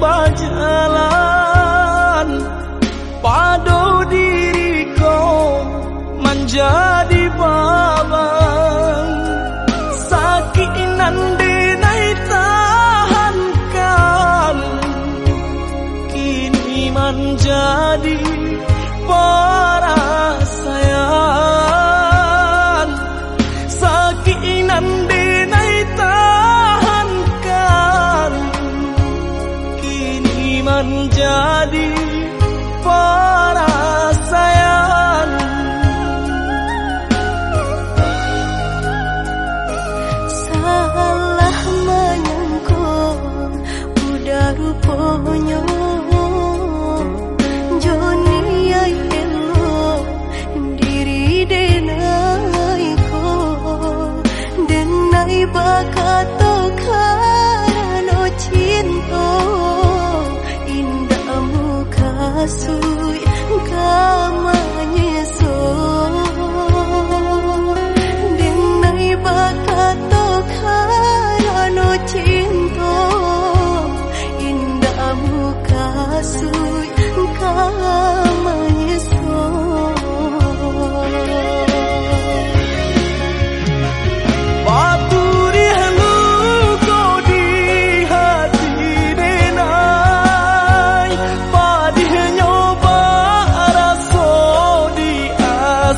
berjalan. Padu diriku menjadi babang Sakit denai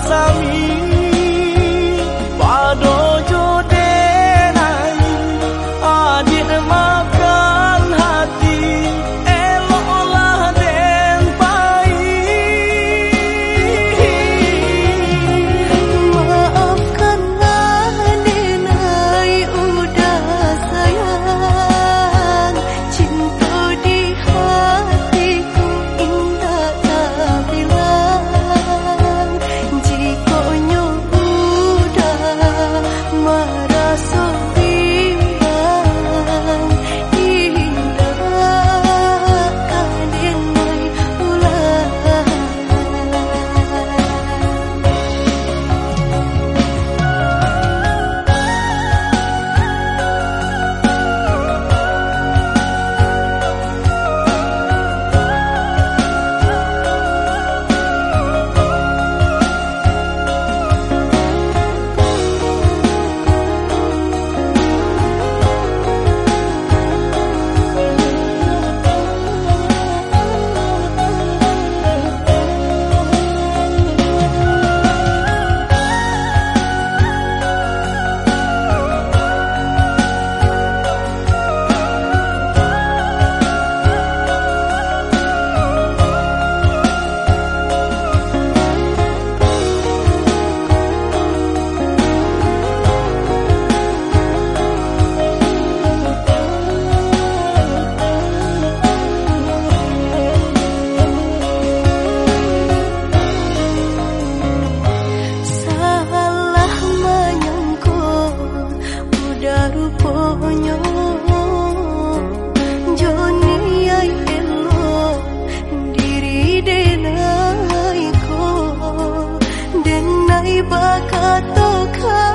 sami could